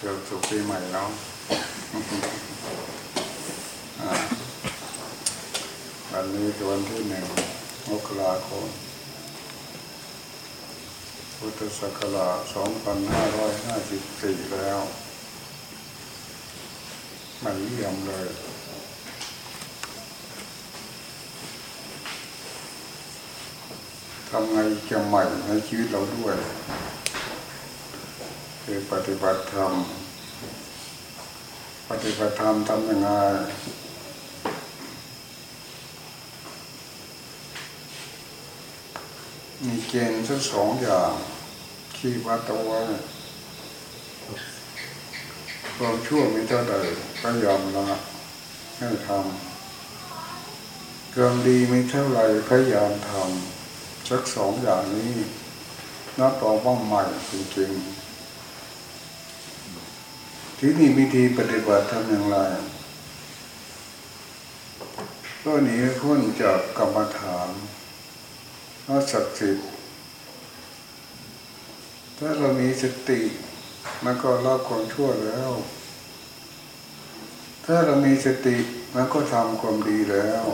เกือบสุขปีใหม่แล้วอันนี้คือวันที่หนึ่งมกราคมพุทธศักราช 2554 แล้วมันเยี่ยมเลย ทำไงจะใหม่ในชีวิตเราด้วย คือปฏิบัติธรรม ปฏิบัติธรรมทำยังไงมีเกณฑ์สักสองอย่างที่วัดเอาไว้ความชั่วมีเท่าใดก็ยอมละให้ทำความดีมีเท่าไร่พยายามทำสักสองอย่างนี้นับต่อว่าใหม่จริงๆ ที่นี่วิธีปฏิบัติทำอย่างไรก็หนีพ้นจากกรรมฐานนอกศักดิ์สิทธิ์ถ้าเรามีสติ มันก็ละความชั่วแล้ว ถ้าเรามีสติมันก็ทำความดีแล้ว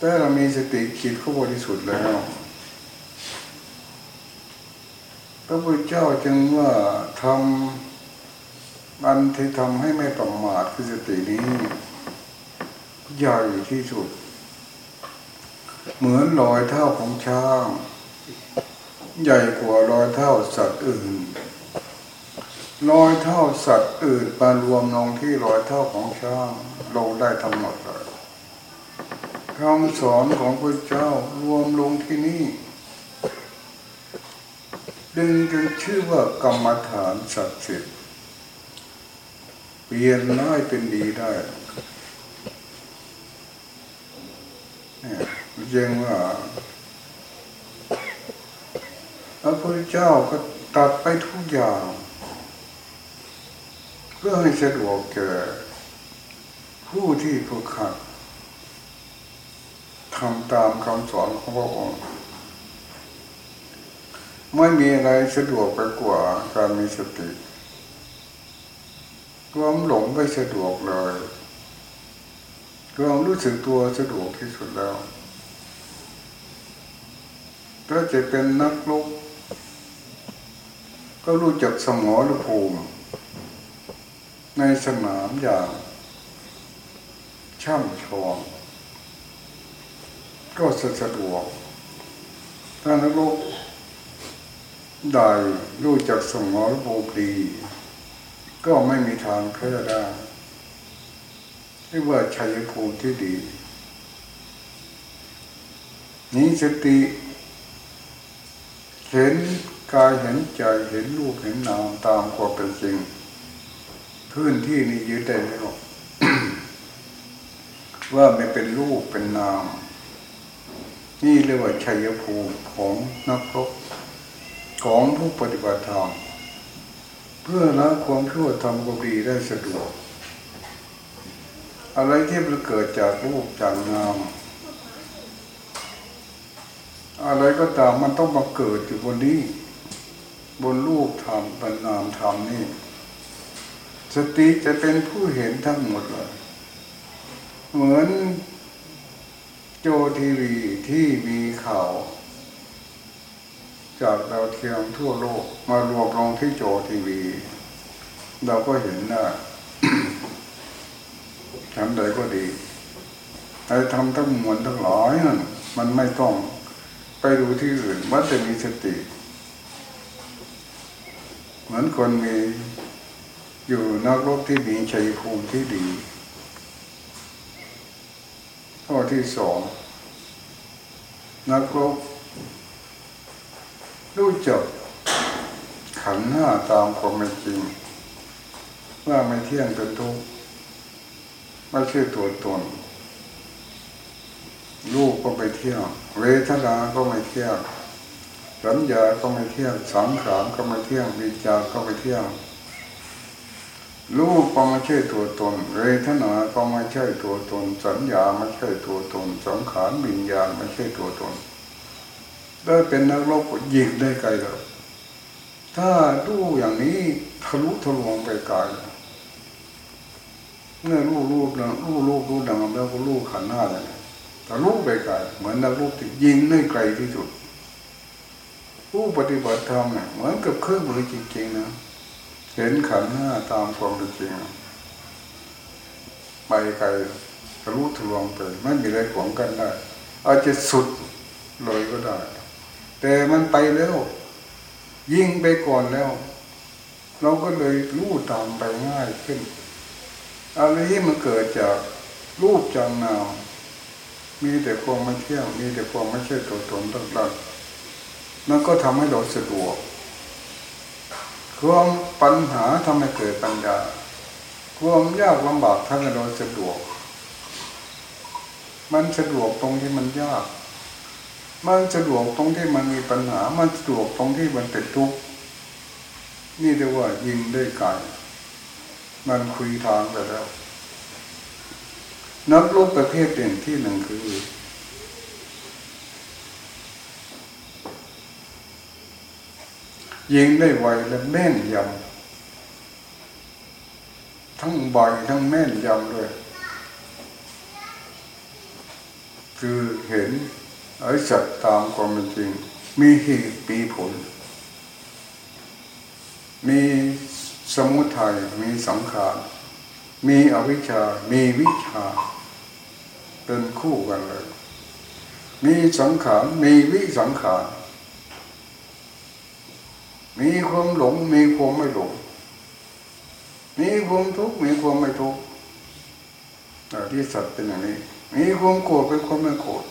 ถ้าเรามีสติคิดเข้าบริสุทธิ์แล้วพระพุทธเจ้าจึงว่าทำ มันที่ทำให้ไม่ประมาทคือสตินี้ใหญ่ที่สุด เหมือนรอยเท้าของช้าง ใหญ่กว่ารอยเท้าสัตว์อื่นรอยเท้าสัตว์อื่นมารวมลงที่รอยเท้าของช้างลงได้ทั้งหมดเลยคำสอนของพระเจ้ารวมลงที่นี่ ดึงจึงชื่อว่ากรรมฐานศักดิ์สิทธิ์ ปลี่ยนร้ายเป็นดีได้เนี่ยยังว่าพระพุทธเจ้าก็ตัดไปทุกอย่าง เพื่อให้สะดวกแก่ผู้ที่ผูกขัดทำตามคำสอนของพระองค์ไม่มีอะไรสะดวกไปกว่าการมีสติ ความหลงไม่สะดวกเลยความรู้สึกตัวสะดวกที่สุดแล้วถ้าจะเป็นนักลบก็รู้จักสมรภูมิ ในสนามอย่างช่ำชองก็สะดวกถ้านักลบได้รู้จักสมรภูมิดี ก็ไม่มีทางแพ้ได้เรียกว่าชัยภูมิที่ดี นี้สติเห็นกายเห็นใจเห็นรูปเห็นนามตามความเป็นจริง พื้นที่นี้ยึดได้แล้วว่าไม่เป็นรูปเป็นนาม นี่เรียกว่าชัยภูมิของนักรบของผู้ปฏิบัติธรรม เพื่อละความชั่วทำความดีได้สะดวก อะไรที่มันเกิดจากรูปจากนามอะไรก็ตามมันต้องมาเกิดอยู่บนนี้ บนรูปธรรมบนนามธรรมนี่ สติจะเป็นผู้เห็นทั้งหมดเลยเหมือนโจทีวีที่มีข่าว จากดาวเทียมทั่วโลกมารวมลงที่โจทีวี เราก็เห็นนะทำใดก็ดีไอ้ทำทั้งมวลทั้งหลายนั่นมันไม่ต้องไปดูที่อื่นมันจะมีสติ เหมือนคนมีอยู่นักรบที่มีชัยภูมิที่ดี ข้อที่สองนักรบ รู้จักขันห้าตามความเป็นจริง ว่าไม่เที่ยงเป็นทุกข์ไม่ใช่ตัวตนรูปก็ไม่เที่ยงเวทนาก็ไม่เที่ยงสัญญาก็ไม่เที่ยงสังขารก็ไม่เที่ยงวิจารก็ไม่เที่ยงรูปก็ไม่ใช่ตัวตน เวทนาก็ไม่ใช่ตัวตน สัญญาไม่ใช่ตัวตน สังขารวิญญาณไม่ใช่ตัวตน ได้เป็นนักรบยิงได้ไกลแล้วถ้าดูอย่างนี้ทะลุทะลวงไปไกลเมื่อรู้รูปนะรู้รูปรู้ดังแล้วก็รู้ขันหน้าเลยทะลุไปไกลเหมือนนักรูปที่ยิงได้ไกลที่สุด ผู้ปฏิบัติธรรมเนี่ยเหมือนกับเครื่องมือจริงๆนะเห็นขันหน้าตามความเป็นจริงไปไกลทะลุทะลวงไปไม่มีอะไรขวางกันได้ อาจจะสุดเลยก็ได้ แต่มันไปแล้ว ยิ่งไปก่อนแล้ว เราก็เลยรู้ตามไปง่ายขึ้นอะไรที่มันเกิดจากรูปจางนามมีแต่ความไม่เที่ยงมีแต่ความไม่ใช่ตัวตนต่างๆนั่นก็ทำให้เราสะดวกความปัญหาทำให้เกิดปัญญาความยากลำบากทำให้เราสะดวก มันสะดวกตรงที่มันยาก มันสะดวกตรงที่มันมีปัญหา มันสะดวกตรงที่มันเป็นทุกข์ นี่เรียกว่ายิงได้ไกลมันคุยทางไปแล้ว นักลบประเภทเด่นที่หนึ่งคือ ยิงได้ไวและแม่นยำ ทั้งใบทั้งแม่นยำเลยคือเห็น ไอ้สัตว์ตามความเป็นจริง มีเหตุปีผล มีสมุทัยมีสังขาร มีอวิชชา มีวิชา เป็นคู่กันเลย มีสังขาร มีวิสังขาร มีความหลง มีความไม่หลง มีความทุกข์ มีความไม่ทุกข์ที่สัตว์เป็นอย่างนี้ มีความโกรธเป็นความไม่โกรธ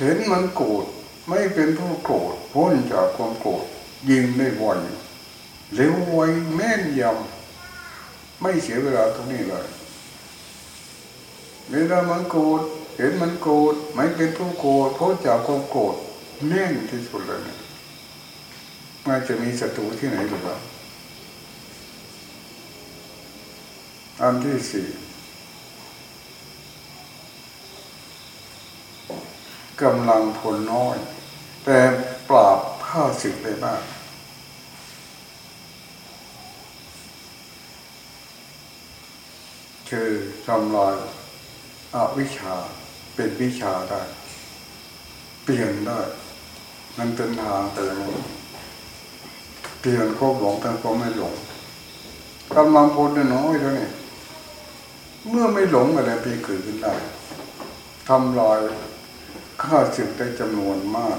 เห็นมันโกรธไม่เป็นผู้โกรธพ้นจากความโกรธยิงได้ไวเร็วไวแม่นยำไม่เสียเวลาตรงนี้เลยเวลามันโกรธเห็นมันโกรธไม่เป็นผู้โกรธพ้นจากความโกรธแน่นที่สุดเลยนี่ยมันจะมีศัตรูที่ไหนหรือเปล่าอันที่สี่ กำลังผลน้อย แต่ปราบผ้าศึกได้มากคือทำลายอาวิชาเป็นวิชาได้ เปลี่ยนได้ มันเป็นทางแต่งเปลี่ยนความหลงเป็นความไม่หลงกำลังพลน้อยเท่านี้เมื่อไม่หลงอะไรไปเกิดขึ้นได้ทำลาย ค่าสึกได้จำนวนมาก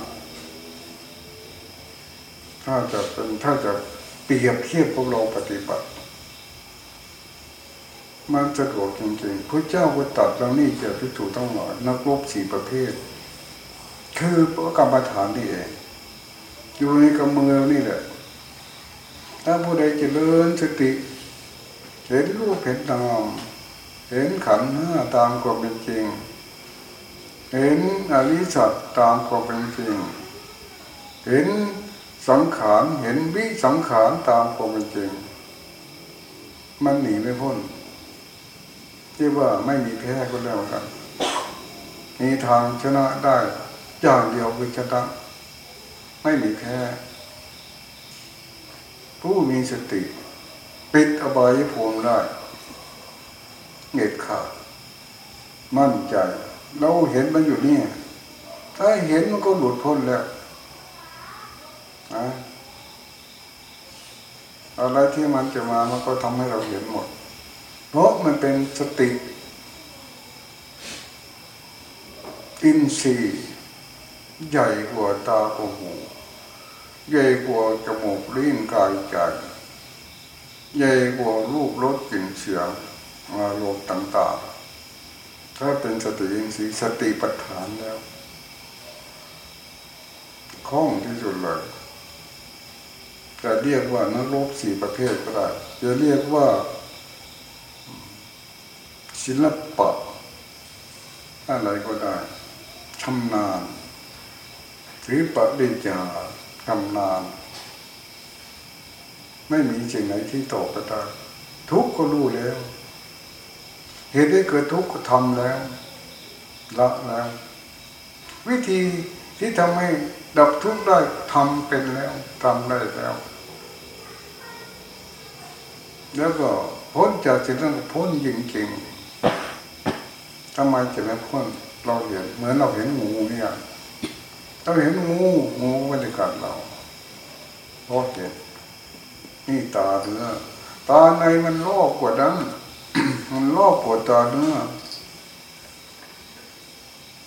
ถ้าจะเป็นถ้าจะเปรียบเทียบพวกเราปฏิบัติ มันสะดวกจริงๆพระเจ้าก็ตัดเรานี่จอพิจูต้องหลายนักรบสี่ประเภท คือพระกรรมฐานนี่เองอยู่ในกำมือนี่แหละ ถ้าผู้ใดเจริญสติ เห็นรูปเห็นนามเห็นขันธ์ห้าตามความเป็นจริง เห็นอริสัตตามความเป็นจริง เห็นสังขารเห็นวิสังขารตามความเป็นจริง มันหนีไม่พ้นที่ว่าไม่มีแพ้ก็แล้วกันมีทางชนะได้อย่างเดียวคือชนะไม่มีแพ้ผู้มีสติ ปิดอบายภูมิได้เงียดขาดมั่นใจ เราเห็นมันอยู่นี่ ถ้าเห็นมันก็หลุดพ้นแล้วนะอะไรที่มันจะมามันก็ทำให้เราเห็นหมด เพราะมันเป็นสติ อินทรีย์ใหญ่กว่าตากว่าหูใหญ่กว่าจมูกลิ้นกายใจ ใหญ่กว่ารูปรสกลิ่นเสียงอารมณ์ต่างๆ ถ้าเป็นสติอินทรีย์สติปัฏฐานแล้วคล่องที่สุดเลยจะเรียกว่านักรบสี่ประเภทก็ได้จะเรียกว่า ศิลปะ อะไรก็ได้ชำนาญหรือปริญญาชำนาญไม่มีสิ่งไหนที่ตกกระได้ทุกก็รู้แล้ว เหตุได้เกิดทุกข์ก็ทำแล้วละแล้ว วิธีที่ทำให้ดับทุกข์ได้ทำเป็นแล้วทำได้แล้ว แล้วก็พ้นจากสิ่งนั้นพ้นจริงๆทำไมจะไม่พ้นเราเห็นเหมือนเราเห็นงูเนี่ยเราเห็นงูงูไม่ได้กัดเราเพราะเห็นนี่ตาเนื้อตาในมันโลภกว่านั้น มันโลภกว่าตาเนื้อ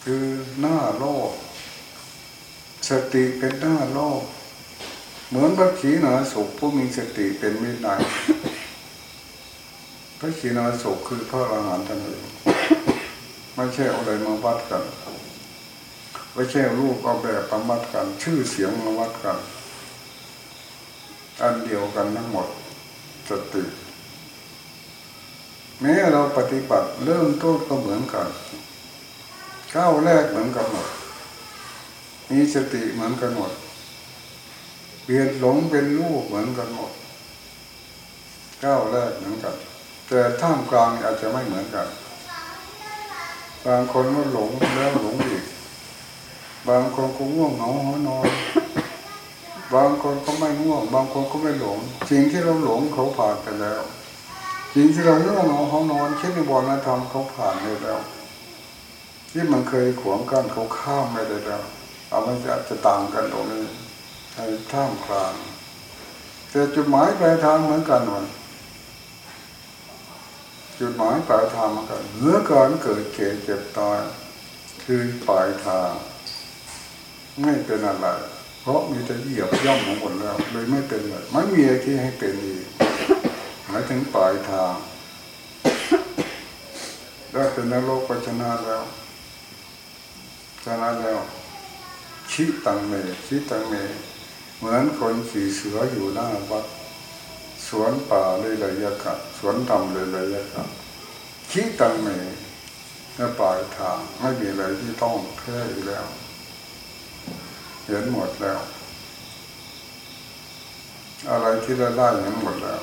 คือหน้าโลภสติเป็นหน้าโลภเหมือนพระขีณาสพผู้มีสติเป็นมิตรนายพระขีณาสพคือพระอรหันต์ท่านเองไม่ใช่อาอะไรมาวัดกันไม่ใช่รูปเอาแบบมาวัดกัน ชื่อเสียงมาวัดกัน อันเดียวกันทั้งหมดสติ แม้เราปฏิบัติเริ่มต้นก็เหมือนกันก้าวแรกเหมือนกันหมดมีสติเหมือนกันหมดเปลี่ยนหลงเป็นรูปเหมือนกันหมดก้าวแรกเหมือนกันแต่ท่ามกลางอาจจะไม่เหมือนกัน บางคนก็หลงแล้วหลงอีก บางคนก็ง่วงเหงาหอนอน บางคนก็ไม่ง่วง บางคนก็ไม่หลง สิ่งที่เราหลงเขาผ่านไปแล้ว สิ่งที่เราง่วงเหงาหอนอนเช่นในบอลนธรรมเขาผ่านไปแล้ว ที่มันเคยขวงกั้นเขาข้ามไม่ได้แล้วเอามันจะจะต่างกันตรงนี้ในท่ามกลางแต่จุดหมายปลายทางเหมือนกันหมดจุดหมายปลายทางเหมือนกันเมื่อการเกิดเจ็บเจ็บตายคือปลายทาง ไม่เป็นอะไร เพราะมีแต่เหยียบย่ำของหมดแล้วเลยไม่เป็นเลยไม่มีอะไรที่ให้เป็นอีกายถึงปลายทางได้เป็นนรกปัจนาแล้ว ชนะแล้วชิตังเมชิตังเม เหมือนคนขี่เสืออยู่หน้าวัดสวนป่าเลยระยะกะสวนดำเลยระยะกะชิตังเมในปลายทางไม่มีอะไรที่ต้องแค่อีกแล้ว เห็นหมดแล้ว อะไรที่เราได้เห็นหมดแล้ว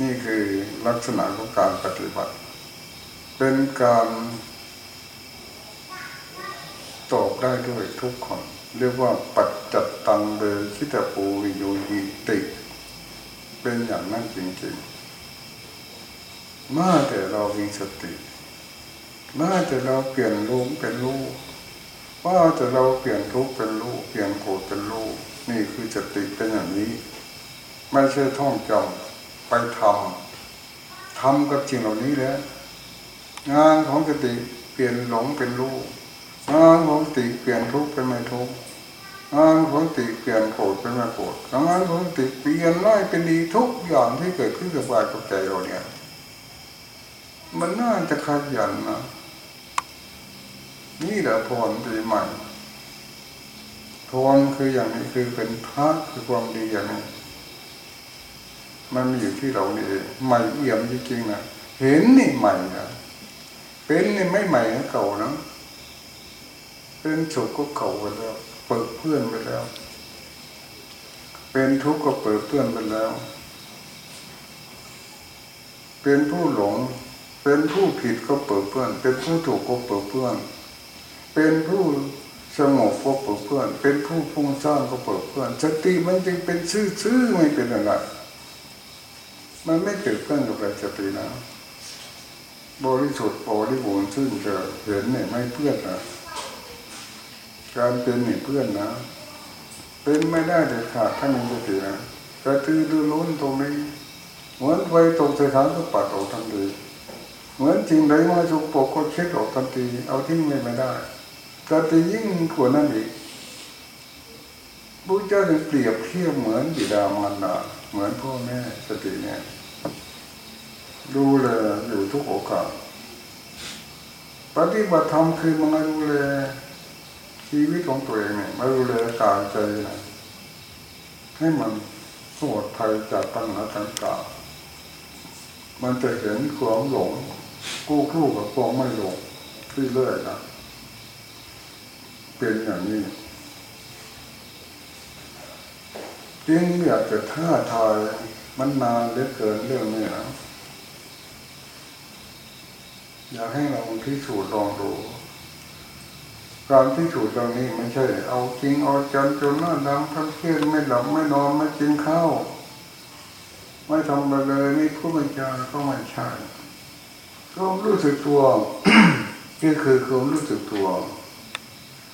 นี่คือลักษณะของการปฏิบัติ เป็นการตอบได้ด้วยทุกคน เรียกว่าปัจจัตตังเบคิตปูวิโยหิติ เป็นอย่างนั้นจริงๆมื่อแต่เรามีสติมื่อแต่เราเปลี่ยนรูปเป็นรูปว่าแต่เราเปลี่ยนทุกเป็นรูปเปลี่ยนโกรธเป็นรูปนี่คือสติเป็นอย่างนี้ ไม่ใช่ท่องจำ ไปทำทำกับสิ่งเหล่านี้แล้ว งานของสติเปลี่ยนหลงเป็นรูปงานของสติเปลี่ยนทุกข์เป็นไม่ทุกข์งานของสติเปลี่ยนโกรธเป็นไม่โกรธงานของสติเปลี่ยนร้ายเป็นดีทุกอย่างที่เกิดขึ้นกับกายกับใจเราเนี่ย มันน่าจะขยันนะนี่แหละพรปีใหม่พรคืออย่างนี้คือเป็นพระคือความดีอย่างนี้ มันมีอยู่ที่เรานี่เองใหม่เอี่ยมจริงๆนะเห็นนี่ใหม่นะเป็นนี่ไม่ใหม่เก่านะเป็นสุขก็เก่าไปแล้ว เปิดเพื่อนไปแล้ว เป็นทุกข์ก็เปิดเพื่อนไปแล้ว เป็นผู้หลง เป็นผู้ผิดก็เปิดเพื่อน เป็นผู้ถูกก็เปิดเพื่อน เป็นผู้สงบก็เปิดเพื่อน เป็นผู้พุ่งสร้างก็เปิดเพื่อนสติมันจึงเป็นซื่อๆไม่เป็นอะไร มันไม่เกิดเพื่อนกับอะไรสตินะบริสุทธิ์บริบูรณ์ซึ่งจะเห็นเนี่ยไม่เพื่อนนะการเป็นนี่เพื่อนนะเป็นไม่ได้เด็ดขาดถ้ามีสตินะกระตือรือร้นตรงนี้เหมือนไฟตกใส่ถังก็ปัดออกทันทีเหมือนจริงใดมาสุกปกก็เช็ดออกทันทีเอาทิ้งไม่ได้กระตือยิ่งกว่านั้นอีก พระเจ้าถึงเปรียบเทียบเหมือนบิดามารดาเหมือนพ่อแม่สติเนี่ยดูแลอยู่ทุกโอกาสปฏิบัติธรรมคือมันดูแลชีวิตของตัวเองเนี่ยมาดูแลกายใจนะให้มันสวดภัยจากปัญหาต่างๆมันจะเห็นความหลงกู้คู่กับความไม่หลงที่เลื่อยนะเป็นอย่างนี้ จึงอยากจะท้าทายมันนานเหลือเกินเรื่องนี้นะอยากให้เราพิสูจน์ลองดูการพิสูจน์เรื่องนี้ไม่ใช่ เอาจริงเอาจันจนหน้าดำทั้งเที่ยนไม่หลับไม่นอนไม่กินข้าวไม่ทำอะไรเลยไม่พูดไม่จาก็ไม่ใช่ความรู้สึกตัวนี่คือความรู้สึกตัว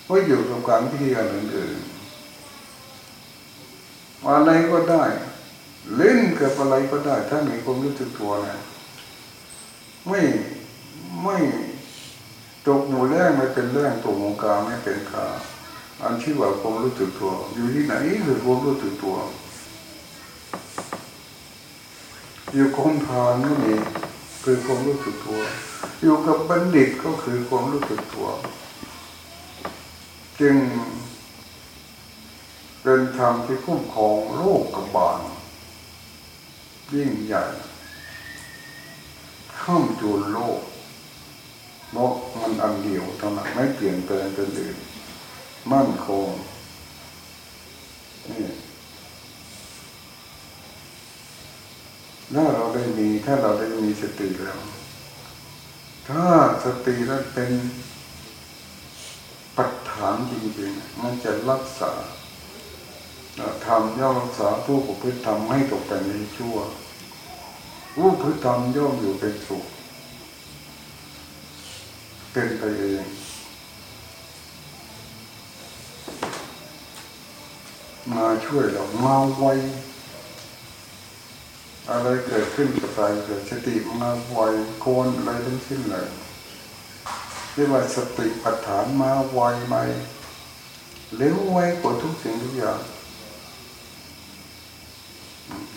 ไม่อยู่กับการพิธีการอื่นๆ อะไรก็ได้เล่นกับอะไรก็ได้ ถ้ามีความรู้สึกตัวนะไม่ไม่ตกหมูแรงไม่เป็นแรงตกหมูกาไม่เป็นขาอันที่ว่าความรู้สึกตัว อยู่ที่ไหนคือความรู้สึกตัว อยู่คงทานก็มีคือความรู้สึกตัว อยู่กับบัณฑิตก็คือความรู้สึกตัว จึง เป็นธรรมที่คุ้มครองโลกกบบาล ยิ่งใหญ่ข้ามจูนโลกเพราะมันอันเดียวเท่านั้นไม่เปลี่ยนแปลงกันอื่น มั่นคงนี่ถ้าเราได้มีถ้าเราได้มีสติแล้ว ถ้าสตินั้นเป็นปัจฐานจริงๆมันจะรักษา ทำย่อมรักษาผู้ประพฤติทำให้ตกแต่งในชั่ว ผู้ประพฤติทำย่อมอยู่เป็นสุข เป็นไปเองมาช่วยเรามาไวอะไรเกิดขึ้นกับใจเกิดสติมาไวโกนอะไรทั้งสิ้นเลยเรียกว่าสติปัฏฐานมาไวไหมเร็วไวกว่าทุกสิ่งทุกอย่าง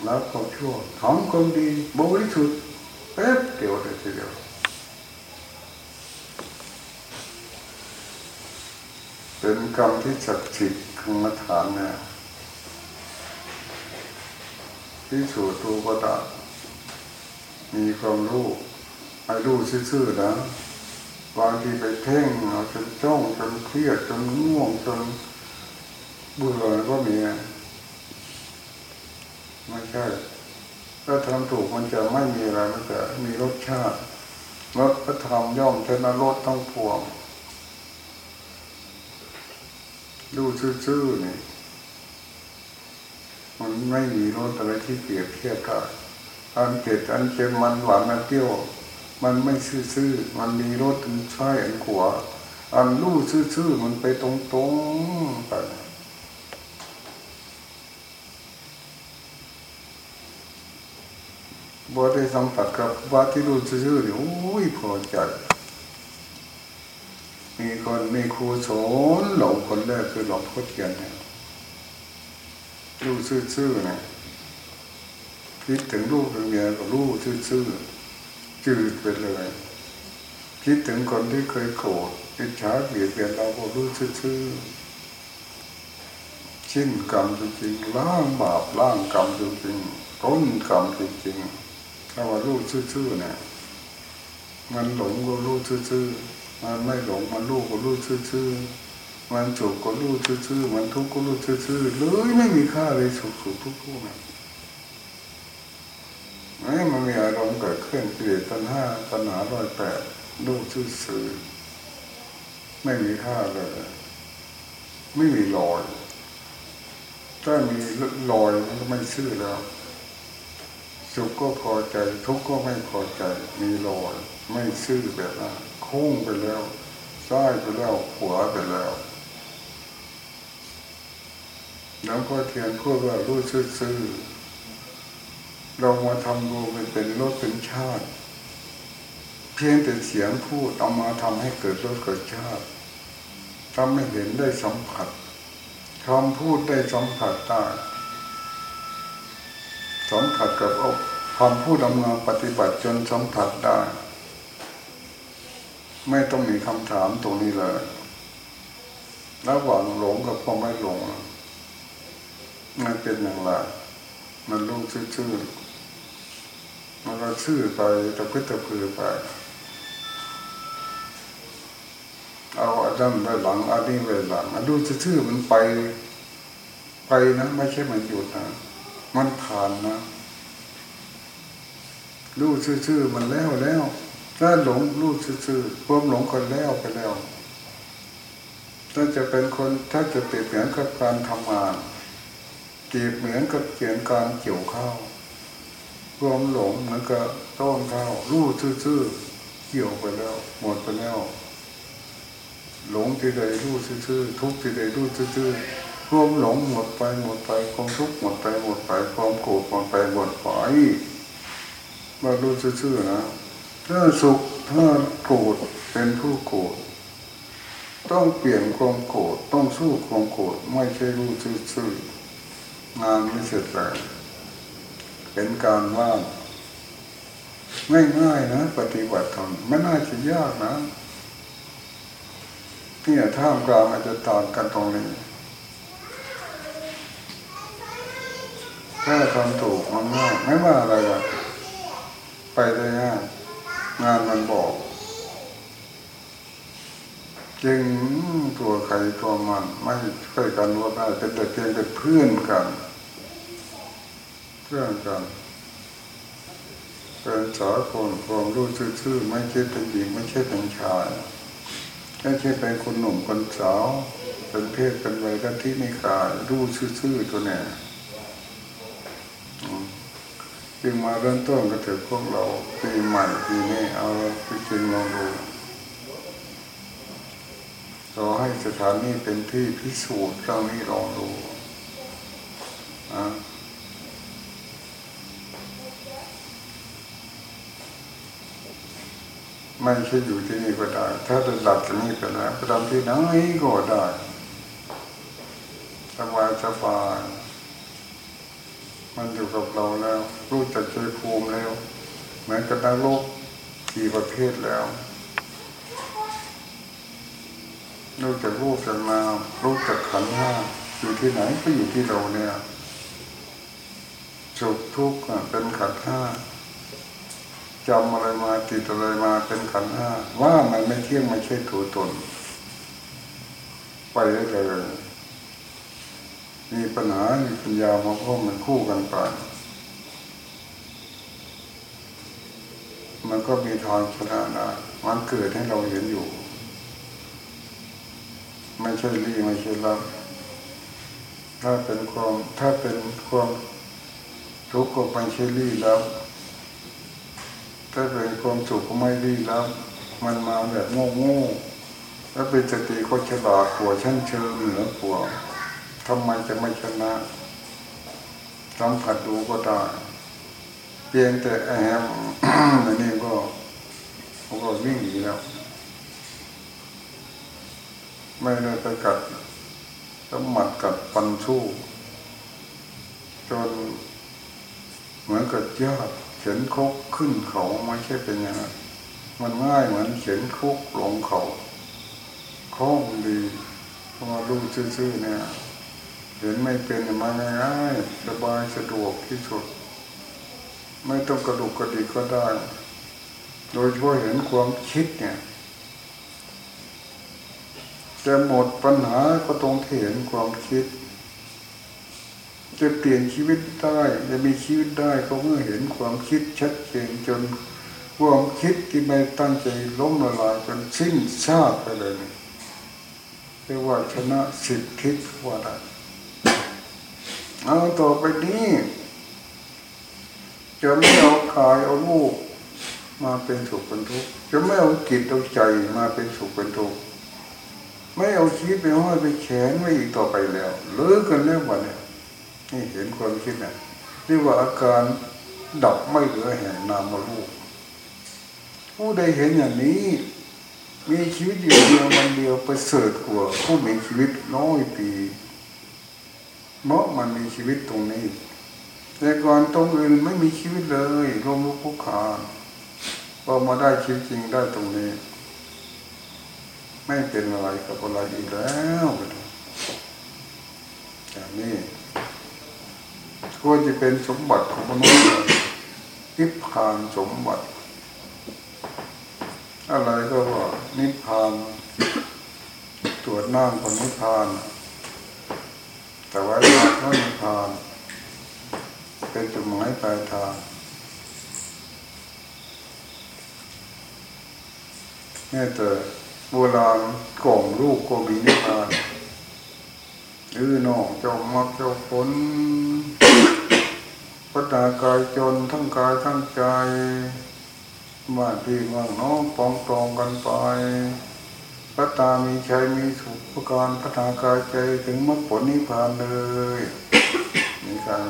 แล้วก็ชั่วทำคนดีบริสุทธิ์แป๊บเดียวเลยทีเดียวเป็นกรรมที่ศักดิ์สิทธิ์ของมฐานเนี่ยที่สูตัวก็ตามีความรู้ให้รู้ซื่อๆนะบางทีไปเพ่งเอาจนจ้องจนเครียดจนง่วงจนเบื่อก็มี ไม่ใช่ ถ้าทำถูกมันจะไม่มีอะไรมันจะมีรสชาติรสพระธรรมย่อมชนะรสทั้งพวง ดูซื่อๆนี่มันไม่มีรสอะไรที่เปรียบเทียบได้อันเผ็ดอันเค็มมันหวานอันเปรี้ยว มันไม่ซื่อๆมันมีรสอันใช่อันขวาอันรู้ซื่อๆมันไปตรงๆไป บอได้สัมผัสกับว่าที่รู้ซื่อๆเนี่ยโอ้ยพอใจ มีคนมีครูสอนหลงคนแรกคือหลงพ่อเทียนเนี่ยรู้ซื่อๆนะคิดถึงลูกถึงเมียก็รู้ซื่อๆจืดไปเลย คิดถึงคนที่เคยโกรธอิจฉาเบียดเบียนเราก็รู้ซื่อๆชิ้นกรรมจริงๆล้างบาปล้างกรรมจริงๆต้นกรรมจริงๆ ถ้าว่ารู้ซื่อๆเนี่ยมันหลงก็รู้ซื่อๆมันไม่หลงมันรู้ก็รู้ซื่อๆมันโศกก็รู้ซื่อๆมันทุกข์ก็รู้ซื่อๆเลยไม่มีค่าเลยสุขสุขทุกข์นะไม่มันมีอารมณ์เกิดขึ้นเกลียดตัณห้าตัณหาร้อยแปดรู้ซื่อๆไม่มีค่าเลยไม่มีรอยถ้ามีรอยมันก็ไม่ซื่อแล้ว สุขก็พอใจ ทุกข์ก็ไม่พอใจ มีรอยไม่ซื่อแบบนั้นโค้งไปแล้วซ้ายไปแล้วขวาไปแล้วแล้วก็เทียนพูดว่ารู้ซื่อๆเรามาทำดูมันเป็นรสเป็นชาติ เพียงแต่เสียงพูดเอามาทำให้เกิดรสเกิดชาติทำให้เห็นได้สัมผัสคำพูดได้สัมผัสได้ สัมผัสกับอคำพูดดำเนินปฏิบัติจนสัมผัสได้ ไม่ต้องมีคำถามตรงนี้เลยระหว่างหลงกับความไม่หลงมันเป็นอย่างไรมันรู้ชื่อๆมันก็ชื่อไปตะพื้ตะพือไป เอาอันนั้นไปหลังอันนี้ไปหลังมันรู้ชื่อๆมันไป ไปนะ ไม่ใช่มันหยุดนะ มันผ่านนะรู้ชื่อๆมันแล้วแล้ว ถ้าหลงรู้ชื่อๆความหลงคนแล้วไปแล้ว ถ้าจะเป็นคนถ้าจะเปรียบเหมือนกับการทำงานเปรียบเหมือนกับเขียนการเกี่ยวข้าวความหลงเหมันก็ต้นข้าวรู้ซื่อๆเกี่ยวไปแล้ว หมดไปแล้ว หลงที่ใดรู้ซื่อๆทุกที่ใดรู้ซื่อๆ ความหลงหมดไปหมดไปความทุกข์หมดไปหมดไปความโกรธหมดไปหมดไปมารู้ซื่อๆนะถ้าสุขถ้าโกรธเป็นผู้โกรธต้องเปลี่ยนความโกรธต้องสู้ความโกรธไม่ใช่รู้ซื่อๆงานไม่เสร็จเลยเป็นการว่างง่ายๆนะ ปฏิบัติธรรมไม่น่าจะยากนะเนี่ยท่ามกลางอาจจะต่างกันตรงนี้ ถ้าทำถูกมันง่ายไม่ว่าอะไรอะไปได้ง่ายงานมันบอกจริงตัวใครตัวมันไม่ใช่กันว่าได้เป็นแต่เพียงเป็นเพื่อนกัน เพื่อนกันเป็นสาคนความรู้ซื่อๆไม่ใช่เป็นหญิงไม่ใช่เป็นชายไม่ใช่เป็นคนหนุ่มคนสาวเป็นเพศเป็นวัยกันที่ไม่กายรู้ซื่อๆตัวเนี่ย จึงมาเริ่มต้นก็ถือพวกเราปีใหม่ปีนี้เอาไปจริงลองดูขอให้สถานนี้เป็นที่พิสูจน์เรื่องนี้ลองดูอะไม่ใช่อยู่ที่นี่ก็ได้ ถ้าจะหลับที่นี่ไปแล้วไปทำที่ไหนก็ได้สบายสบาย มันอยู่กับเราแล้ว รู้จักใจภูมิแล้ว เหมือนกับนักโลกกี่ประเภทแล้วรู้จักรูปจักนามรู้จักขันห้าอยู่ที่ไหนก็อยู่ที่เราเนี่ยสุขทุกข์เป็นขันห้าจำอะไรมาติดอะไรมาเป็นขันห้าว่ามันไม่เที่ยงไม่ใช่ตัวตน ไปได้เลย มีปัญหามีปัญญามาพ่อมันคู่กันไปมันก็มีทางชนะได้มันเกิดให้เราเห็นอยู่ ไม่ใช่รีไม่ใช่รับถ้าเป็นความถ้าเป็นความทุกข์ก็ไม่ใช่รีแล้ว ถ้าเป็นความสุขก็ไม่รีแล้ว มันมาแบบโง่โง่ถ้าเป็นสติก็ฉลาดกว่าชั้นเชิงเหนือกว่า ทำไมจะไม่ชนะสัมผัสดูก็ได้เพียงแต่แอบอันนี้ก็เขาก็วิ่งหนีแล้ว ไม่ได้ไปกัดสมัดกัดปันสู้ จนเหมือนกับยอดเข็นคกขึ้นเขาไม่ใช่เป็นอย่างนั้นมันง่ายเหมือนเข็นคกลงเขาคล่องดีเพราะรู้ซื่อๆเนี่ย เห็นไม่เป็นมาง่ายๆสบายสะดวกที่สุด ไม่ต้องกระดุกกระดิกก็ได้ โดยเฉพาะเห็นความคิดเนี่ยจะหมดปัญหาก็ตรงเห็นความคิด จะเปลี่ยนชีวิตได้จะมีชีวิตได้ก็เมื่อเห็นความคิดชัดเจนจนความคิดที่ไม่ตั้งใจล้มละลายจนสิ้นชาติไปเลยเรียกว่าชนะสิทธิทิศว่าได้ เอาต่อไปนี้จะไม่เอากายเอาลูกมาเป็นสุขเป็นทุกข์จะไม่เอาจิตเอาใจมาเป็นสุขเป็นทุกข์ไม่เอาชีวิตไปห้อยไปแขนไว้อีกต่อไปแล้วเลิกกันแล้ววันนี้นี่เห็นความคิดนะเรียกว่าอาการดับไม่เหลือแห่งนามรูปผู้ใดเห็นอย่างนี้ มีชีวิตอยู่เดียววันเดียวไปเสริฐกว่าผู้มีชีวิตน้อยปี เพราะมันมีชีวิตตรงนี้ แต่ก่อนตรงอื่นไม่มีชีวิตเลยรวมลุกคุกคานพอมาได้ชีวิตจริงได้ตรงนี้ ไม่เป็นอะไรกับอะไรอีกแล้วอย่างนี้ควรจะเป็นสมบัติของมนุษย์นิพพานสมบัติ อะไรก็ว่านิพพานตรวจนั่งคนนิพพาน แต่ว่าทางก็นิพพานเป็นจุดหมายปลายทางนี่แต่โบราณกล่องลูกก็มีนิพพานอือน้องเจ้ามักเจ้าผลพัฒนากายจนทั้งกายทั้งใจบ้านพี่เมืองน้องปองตองกันไป พัฒนามีชัยมีสุขประการพัฒนากายใจถึงมรรคผลนิพพานเลยมีการ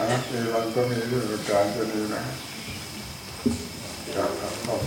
อะมีวันก็มีเรื่องการจะนี้นะจากครับ